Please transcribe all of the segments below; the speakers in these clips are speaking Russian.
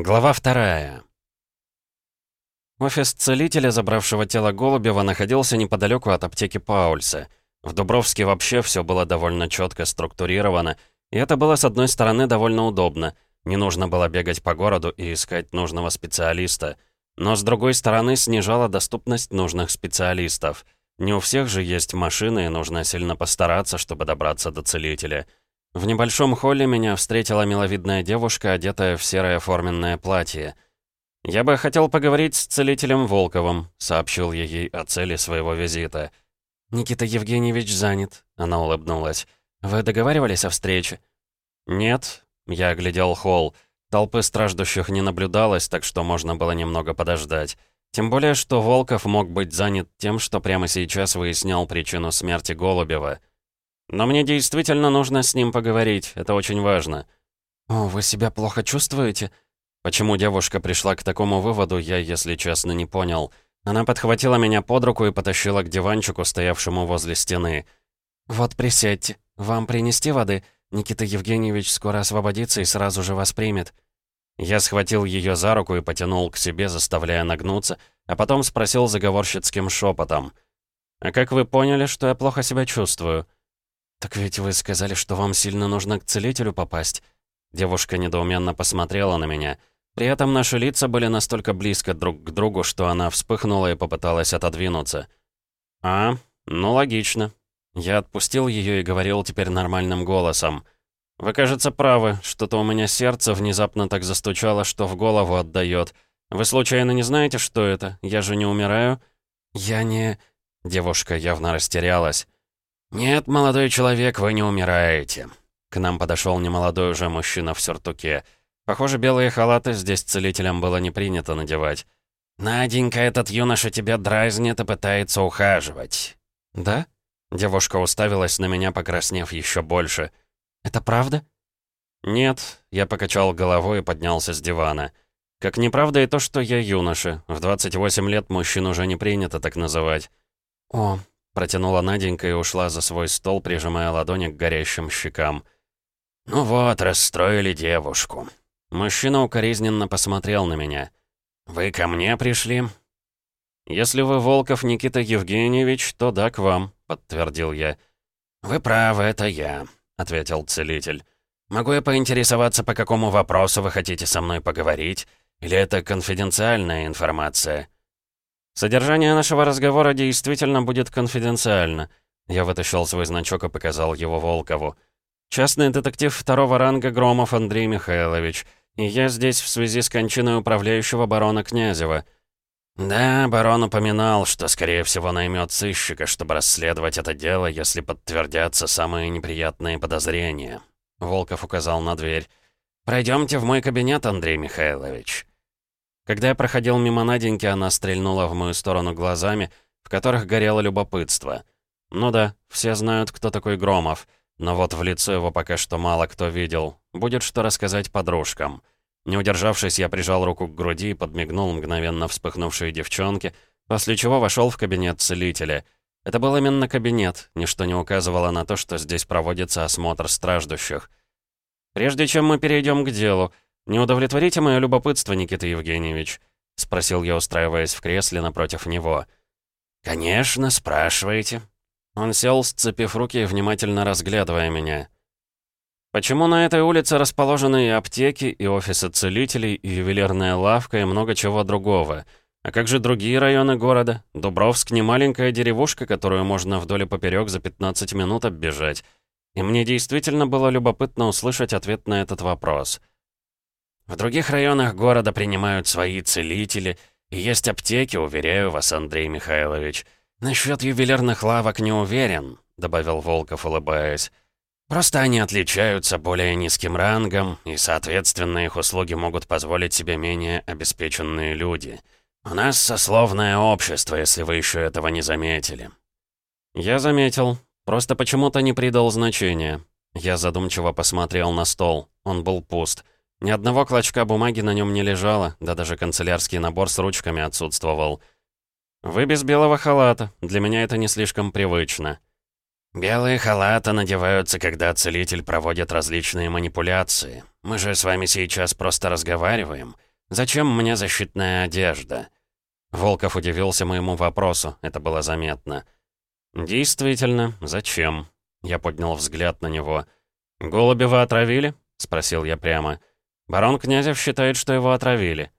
Глава вторая. Офис целителя, забравшего тело Голубева, находился неподалеку от аптеки Паульса. В Дубровске вообще все было довольно четко структурировано, и это было, с одной стороны, довольно удобно. Не нужно было бегать по городу и искать нужного специалиста. Но, с другой стороны, снижало доступность нужных специалистов. Не у всех же есть машины, и нужно сильно постараться, чтобы добраться до целителя. В небольшом холле меня встретила миловидная девушка, одетая в серое форменное платье. «Я бы хотел поговорить с целителем Волковым», — сообщил я ей о цели своего визита. «Никита Евгеньевич занят», — она улыбнулась. «Вы договаривались о встрече?» «Нет», — я оглядел холл. Толпы страждущих не наблюдалось, так что можно было немного подождать. Тем более, что Волков мог быть занят тем, что прямо сейчас выяснял причину смерти Голубева. Но мне действительно нужно с ним поговорить, это очень важно». «О, вы себя плохо чувствуете?» Почему девушка пришла к такому выводу, я, если честно, не понял. Она подхватила меня под руку и потащила к диванчику, стоявшему возле стены. «Вот присядьте. Вам принести воды? Никита Евгеньевич скоро освободится и сразу же вас примет». Я схватил ее за руку и потянул к себе, заставляя нагнуться, а потом спросил заговорщицким шепотом. «А как вы поняли, что я плохо себя чувствую?» «Так ведь вы сказали, что вам сильно нужно к целителю попасть». Девушка недоуменно посмотрела на меня. При этом наши лица были настолько близко друг к другу, что она вспыхнула и попыталась отодвинуться. «А, ну логично». Я отпустил ее и говорил теперь нормальным голосом. «Вы, кажется, правы. Что-то у меня сердце внезапно так застучало, что в голову отдает. Вы случайно не знаете, что это? Я же не умираю?» «Я не...» Девушка явно растерялась. «Нет, молодой человек, вы не умираете». К нам подошел немолодой уже мужчина в сюртуке. Похоже, белые халаты здесь целителям было не принято надевать. «Наденька, этот юноша тебя дразнит и пытается ухаживать». «Да?» Девушка уставилась на меня, покраснев еще больше. «Это правда?» «Нет», — я покачал головой и поднялся с дивана. «Как неправда и то, что я юноша. В 28 лет мужчин уже не принято так называть». «О, Протянула Наденька и ушла за свой стол, прижимая ладони к горящим щекам. «Ну вот, расстроили девушку». Мужчина укоризненно посмотрел на меня. «Вы ко мне пришли?» «Если вы Волков Никита Евгеньевич, то да, к вам», — подтвердил я. «Вы правы, это я», — ответил целитель. «Могу я поинтересоваться, по какому вопросу вы хотите со мной поговорить? Или это конфиденциальная информация?» Содержание нашего разговора действительно будет конфиденциально. Я вытащил свой значок и показал его Волкову. Частный детектив второго ранга Громов Андрей Михайлович. И я здесь в связи с кончиной управляющего барона Князева. Да, барон упоминал, что, скорее всего, наймет сыщика, чтобы расследовать это дело, если подтвердятся самые неприятные подозрения. Волков указал на дверь. «Пройдемте в мой кабинет, Андрей Михайлович». Когда я проходил мимо Наденьки, она стрельнула в мою сторону глазами, в которых горело любопытство. Ну да, все знают, кто такой Громов, но вот в лицо его пока что мало кто видел. Будет что рассказать подружкам. Не удержавшись, я прижал руку к груди и подмигнул мгновенно вспыхнувшей девчонке, после чего вошел в кабинет целителя. Это был именно кабинет, ничто не указывало на то, что здесь проводится осмотр страждущих. Прежде чем мы перейдем к делу, «Не удовлетворите мое любопытство, Никита Евгеньевич?» — спросил я, устраиваясь в кресле напротив него. «Конечно, спрашиваете». Он сел, сцепив руки и внимательно разглядывая меня. «Почему на этой улице расположены и аптеки, и офисы целителей, и ювелирная лавка, и много чего другого? А как же другие районы города? Дубровск — не маленькая деревушка, которую можно вдоль и поперёк за 15 минут оббежать. И мне действительно было любопытно услышать ответ на этот вопрос». В других районах города принимают свои целители, и есть аптеки, уверяю вас, Андрей Михайлович. Насчет ювелирных лавок не уверен», — добавил Волков, улыбаясь. «Просто они отличаются более низким рангом, и, соответственно, их услуги могут позволить себе менее обеспеченные люди. У нас сословное общество, если вы еще этого не заметили». «Я заметил. Просто почему-то не придал значения». Я задумчиво посмотрел на стол. Он был пуст. Ни одного клочка бумаги на нем не лежало, да даже канцелярский набор с ручками отсутствовал. «Вы без белого халата. Для меня это не слишком привычно». «Белые халаты надеваются, когда целитель проводит различные манипуляции. Мы же с вами сейчас просто разговариваем. «Зачем мне защитная одежда?» Волков удивился моему вопросу, это было заметно. «Действительно, зачем?» Я поднял взгляд на него. «Голубева отравили?» — спросил я прямо. «Барон Князев считает, что его отравили».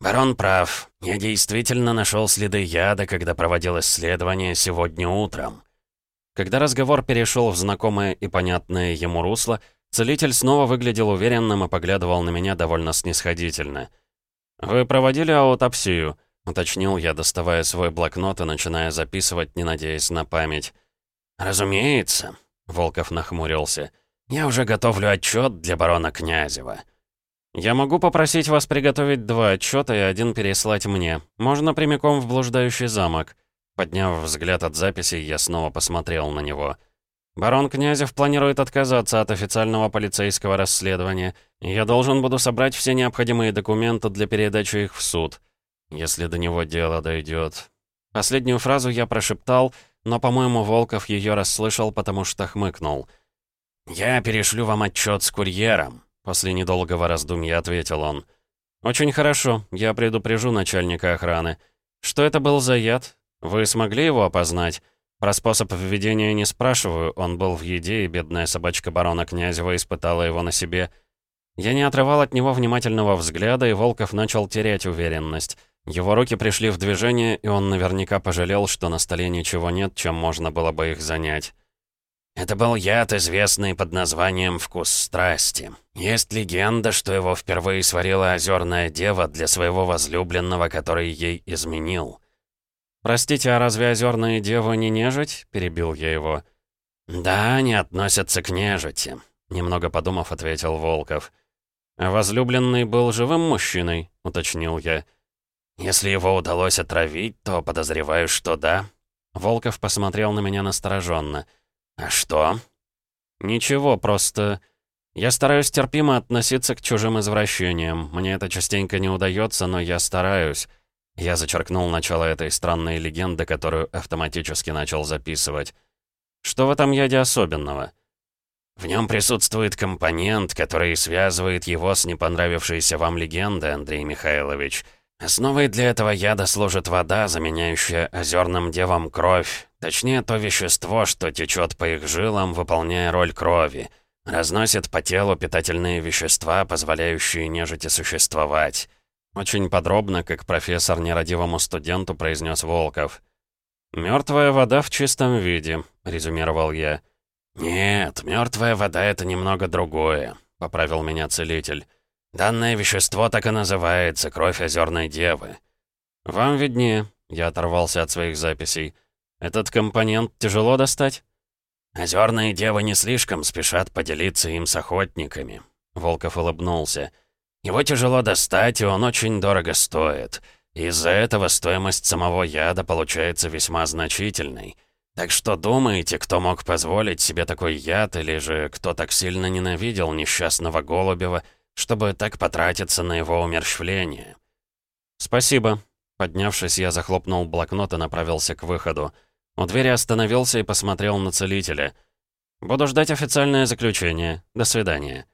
«Барон прав. Я действительно нашел следы яда, когда проводил исследование сегодня утром». Когда разговор перешел в знакомое и понятное ему русло, целитель снова выглядел уверенным и поглядывал на меня довольно снисходительно. «Вы проводили аутопсию?» — уточнил я, доставая свой блокнот и начиная записывать, не надеясь на память. «Разумеется», — Волков нахмурился. «Я уже готовлю отчет для барона Князева». «Я могу попросить вас приготовить два отчета и один переслать мне. Можно прямиком в блуждающий замок». Подняв взгляд от записей, я снова посмотрел на него. «Барон Князев планирует отказаться от официального полицейского расследования, я должен буду собрать все необходимые документы для передачи их в суд, если до него дело дойдет». Последнюю фразу я прошептал, но, по-моему, Волков ее расслышал, потому что хмыкнул. «Я перешлю вам отчет с курьером», После недолгого раздумья ответил он. «Очень хорошо, я предупрежу начальника охраны. Что это был за яд? Вы смогли его опознать? Про способ введения не спрашиваю, он был в еде, и бедная собачка барона Князева испытала его на себе. Я не отрывал от него внимательного взгляда, и Волков начал терять уверенность. Его руки пришли в движение, и он наверняка пожалел, что на столе ничего нет, чем можно было бы их занять. Это был яд, известный под названием «Вкус страсти». Есть легенда, что его впервые сварила озерная дева для своего возлюбленного, который ей изменил. «Простите, а разве озерные девы не нежить?» — перебил я его. «Да, они относятся к нежити», — немного подумав, ответил Волков. «А возлюбленный был живым мужчиной?» — уточнил я. «Если его удалось отравить, то подозреваю, что да». Волков посмотрел на меня настороженно. «А что?» «Ничего, просто...» «Я стараюсь терпимо относиться к чужим извращениям. Мне это частенько не удается, но я стараюсь». Я зачеркнул начало этой странной легенды, которую автоматически начал записывать. «Что в этом яде особенного?» «В нем присутствует компонент, который связывает его с не понравившейся вам легендой, Андрей Михайлович. Основой для этого яда служит вода, заменяющая озерным девам кровь. Точнее, то вещество, что течет по их жилам, выполняя роль крови. Разносит по телу питательные вещества, позволяющие нежити существовать. Очень подробно, как профессор нерадивому студенту произнес Волков. «Мертвая вода в чистом виде», — резюмировал я. «Нет, мертвая вода — это немного другое», — поправил меня целитель. «Данное вещество так и называется, кровь озерной девы». «Вам виднее», — я оторвался от своих записей. Этот компонент тяжело достать? Озерные девы не слишком спешат поделиться им с охотниками. Волков улыбнулся. Его тяжело достать, и он очень дорого стоит. Из-за этого стоимость самого яда получается весьма значительной. Так что думаете, кто мог позволить себе такой яд, или же кто так сильно ненавидел несчастного Голубева, чтобы так потратиться на его умерщвление? «Спасибо». Поднявшись, я захлопнул блокнот и направился к выходу. У двери остановился и посмотрел на целителя. «Буду ждать официальное заключение. До свидания».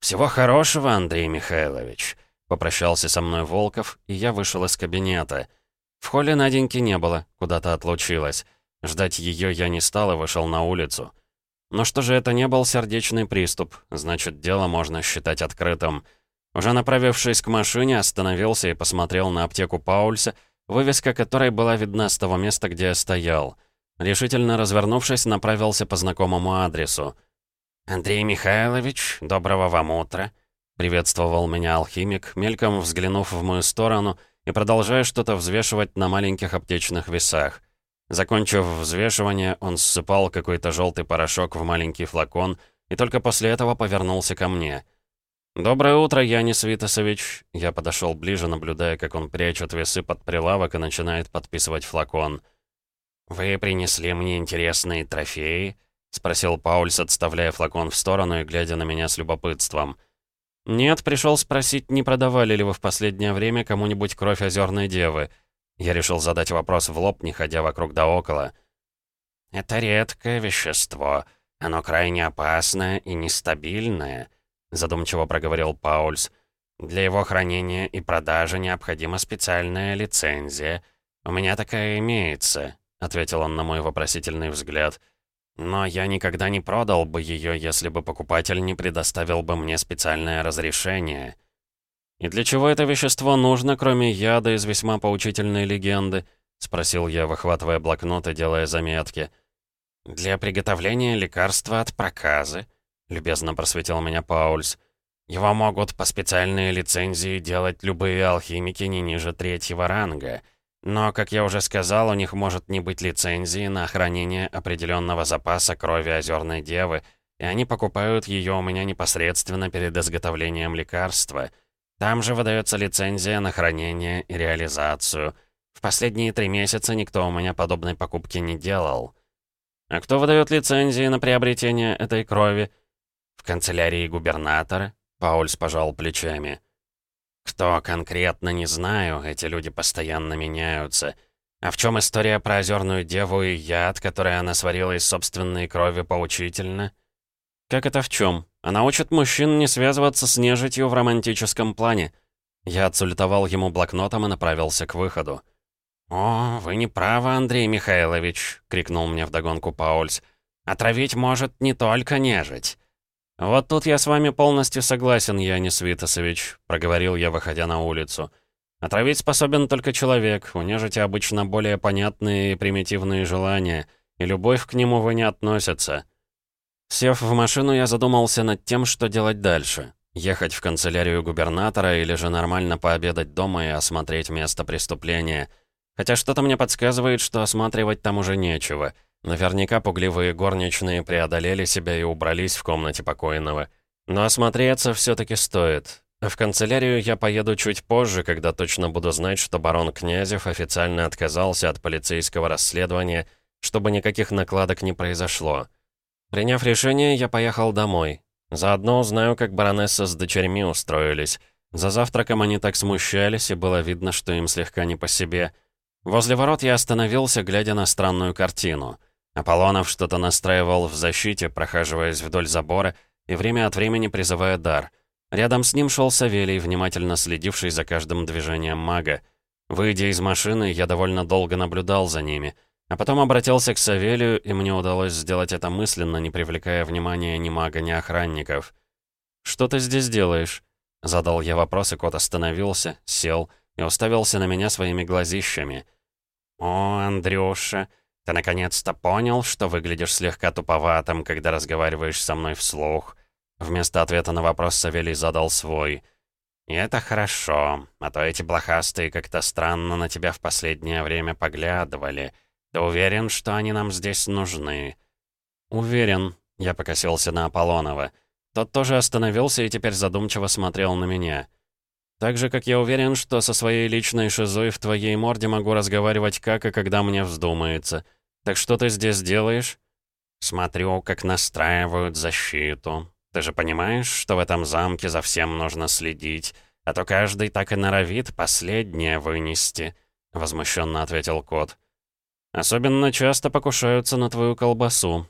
«Всего хорошего, Андрей Михайлович», — попрощался со мной Волков, и я вышел из кабинета. В холле Наденьки не было, куда-то отлучилась. Ждать ее я не стал и вышел на улицу. Но что же это не был сердечный приступ, значит, дело можно считать открытым. Уже направившись к машине, остановился и посмотрел на аптеку Паульса, вывеска которой была видна с того места, где я стоял. Решительно развернувшись, направился по знакомому адресу. «Андрей Михайлович, доброго вам утра!» Приветствовал меня алхимик, мельком взглянув в мою сторону и продолжая что-то взвешивать на маленьких аптечных весах. Закончив взвешивание, он ссыпал какой-то желтый порошок в маленький флакон и только после этого повернулся ко мне — «Доброе утро, Янис Витасович». Я подошел ближе, наблюдая, как он прячет весы под прилавок и начинает подписывать флакон. «Вы принесли мне интересные трофеи?» — спросил Паульс, отставляя флакон в сторону и глядя на меня с любопытством. «Нет, пришел спросить, не продавали ли вы в последнее время кому-нибудь кровь озерной девы?» Я решил задать вопрос в лоб, не ходя вокруг да около. «Это редкое вещество. Оно крайне опасное и нестабильное», — задумчиво проговорил Паульс. Для его хранения и продажи необходима специальная лицензия. У меня такая имеется», — ответил он на мой вопросительный взгляд. «Но я никогда не продал бы ее, если бы покупатель не предоставил бы мне специальное разрешение». «И для чего это вещество нужно, кроме яда из весьма поучительной легенды?» — спросил я, выхватывая блокнот и делая заметки. «Для приготовления лекарства от проказы», — любезно просветил меня Паульс. Его могут по специальной лицензии делать любые алхимики не ниже третьего ранга. Но, как я уже сказал, у них может не быть лицензии на хранение определенного запаса крови озерной девы, и они покупают ее у меня непосредственно перед изготовлением лекарства. Там же выдается лицензия на хранение и реализацию. В последние три месяца никто у меня подобной покупки не делал. А кто выдает лицензии на приобретение этой крови? Канцелярии губернатора, Паульс пожал плечами. «Кто конкретно, не знаю, эти люди постоянно меняются. А в чем история про озерную деву и яд, который она сварила из собственной крови, поучительно?» «Как это в чем? Она учит мужчин не связываться с нежитью в романтическом плане». Я отсулетовал ему блокнотом и направился к выходу. «О, вы не правы, Андрей Михайлович!» — крикнул мне вдогонку Паульс. «Отравить может не только нежить. «Вот тут я с вами полностью согласен, Янис Витасович», — проговорил я, выходя на улицу. «Отравить способен только человек, у нежити обычно более понятные и примитивные желания, и любовь к нему вы не относятся». Сев в машину, я задумался над тем, что делать дальше. Ехать в канцелярию губернатора или же нормально пообедать дома и осмотреть место преступления. Хотя что-то мне подсказывает, что осматривать там уже нечего — Наверняка пугливые горничные преодолели себя и убрались в комнате покойного. Но осмотреться все таки стоит. В канцелярию я поеду чуть позже, когда точно буду знать, что барон Князев официально отказался от полицейского расследования, чтобы никаких накладок не произошло. Приняв решение, я поехал домой. Заодно узнаю, как баронесса с дочерьми устроились. За завтраком они так смущались, и было видно, что им слегка не по себе. Возле ворот я остановился, глядя на странную картину — Аполлонов что-то настраивал в защите, прохаживаясь вдоль забора и время от времени призывая дар. Рядом с ним шел Савелий, внимательно следивший за каждым движением мага. Выйдя из машины, я довольно долго наблюдал за ними, а потом обратился к Савелию, и мне удалось сделать это мысленно, не привлекая внимания ни мага, ни охранников. «Что ты здесь делаешь?» Задал я вопрос, и кот остановился, сел и уставился на меня своими глазищами. «О, Андрюша!» Ты наконец-то понял, что выглядишь слегка туповатым, когда разговариваешь со мной вслух?» Вместо ответа на вопрос Савелий задал свой. «И это хорошо, а то эти блохастые как-то странно на тебя в последнее время поглядывали. Ты уверен, что они нам здесь нужны?» «Уверен», — я покосился на Аполлонова. Тот тоже остановился и теперь задумчиво смотрел на меня. «Так же, как я уверен, что со своей личной шизой в твоей морде могу разговаривать как и когда мне вздумается». «Так что ты здесь делаешь?» «Смотрю, как настраивают защиту. Ты же понимаешь, что в этом замке за всем нужно следить, а то каждый так и норовит последнее вынести», — возмущенно ответил кот. «Особенно часто покушаются на твою колбасу».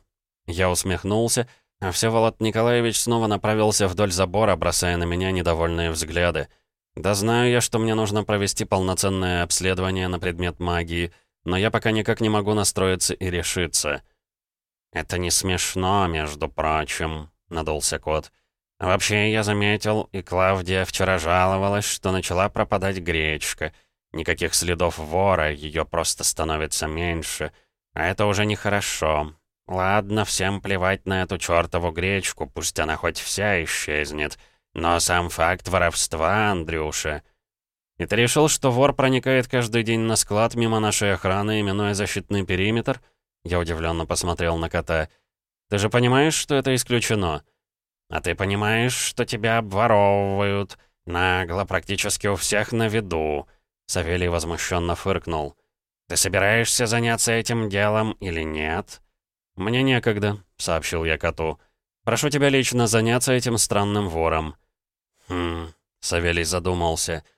Я усмехнулся, а Всеволод Николаевич снова направился вдоль забора, бросая на меня недовольные взгляды. «Да знаю я, что мне нужно провести полноценное обследование на предмет магии», но я пока никак не могу настроиться и решиться». «Это не смешно, между прочим», — надулся кот. «Вообще, я заметил, и Клавдия вчера жаловалась, что начала пропадать гречка. Никаких следов вора, ее просто становится меньше. А это уже нехорошо. Ладно, всем плевать на эту чертову гречку, пусть она хоть вся исчезнет. Но сам факт воровства, Андрюша...» «И ты решил, что вор проникает каждый день на склад мимо нашей охраны, именуя защитный периметр?» Я удивленно посмотрел на кота. «Ты же понимаешь, что это исключено?» «А ты понимаешь, что тебя обворовывают? Нагло, практически у всех на виду!» Савелий возмущенно фыркнул. «Ты собираешься заняться этим делом или нет?» «Мне некогда», — сообщил я коту. «Прошу тебя лично заняться этим странным вором». «Хм...» — Савелий задумался. «Хм...»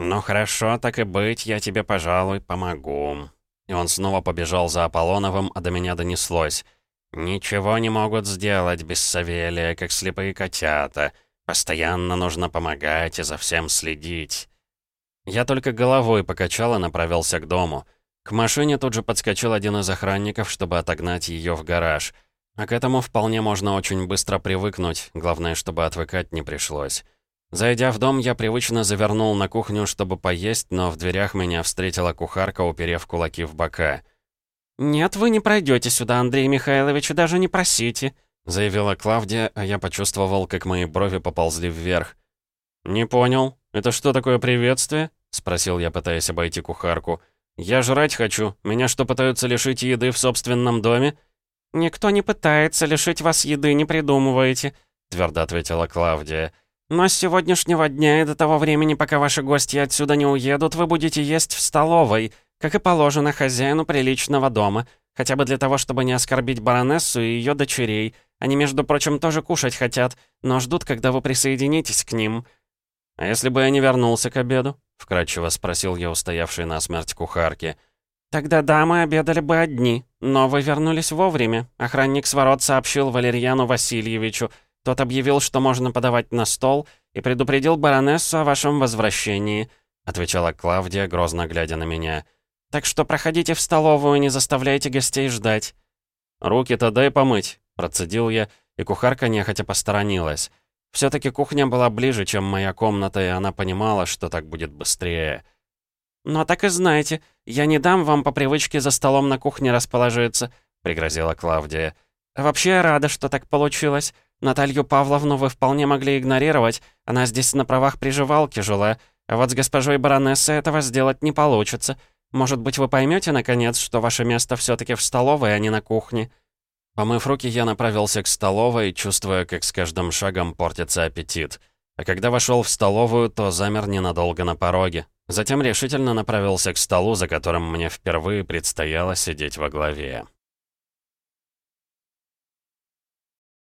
«Ну хорошо, так и быть, я тебе, пожалуй, помогу». И он снова побежал за Аполлоновым, а до меня донеслось. «Ничего не могут сделать без Савелия, как слепые котята. Постоянно нужно помогать и за всем следить». Я только головой покачал и направился к дому. К машине тут же подскочил один из охранников, чтобы отогнать ее в гараж. А к этому вполне можно очень быстро привыкнуть, главное, чтобы отвыкать не пришлось. Зайдя в дом, я привычно завернул на кухню, чтобы поесть, но в дверях меня встретила кухарка, уперев кулаки в бока. «Нет, вы не пройдете сюда, Андрей Михайлович, даже не просите», заявила Клавдия, а я почувствовал, как мои брови поползли вверх. «Не понял. Это что такое приветствие?» — спросил я, пытаясь обойти кухарку. «Я жрать хочу. Меня что, пытаются лишить еды в собственном доме?» «Никто не пытается лишить вас еды, не придумывайте», — твердо ответила Клавдия. «Но с сегодняшнего дня и до того времени, пока ваши гости отсюда не уедут, вы будете есть в столовой, как и положено хозяину приличного дома, хотя бы для того, чтобы не оскорбить баронессу и ее дочерей. Они, между прочим, тоже кушать хотят, но ждут, когда вы присоединитесь к ним». «А если бы я не вернулся к обеду?» — вкратчиво спросил я устоявшей на смерть кухарки. «Тогда дамы обедали бы одни, но вы вернулись вовремя. Охранник с ворот сообщил Валерьяну Васильевичу. Тот объявил, что можно подавать на стол, и предупредил баронессу о вашем возвращении», — отвечала Клавдия, грозно глядя на меня. Так что проходите в столовую, не заставляйте гостей ждать». «Руки-то дай помыть», — процедил я, и кухарка нехотя посторонилась. все таки кухня была ближе, чем моя комната, и она понимала, что так будет быстрее. «Но так и знаете, я не дам вам по привычке за столом на кухне расположиться», — пригрозила Клавдия. «Вообще рада, что так получилось. Наталью Павловну вы вполне могли игнорировать. Она здесь на правах приживалки жила. А вот с госпожой баронессой этого сделать не получится. Может быть, вы поймете наконец, что ваше место все таки в столовой, а не на кухне?» Помыв руки, я направился к столовой, чувствуя, как с каждым шагом портится аппетит. А когда вошел в столовую, то замер ненадолго на пороге. Затем решительно направился к столу, за которым мне впервые предстояло сидеть во главе.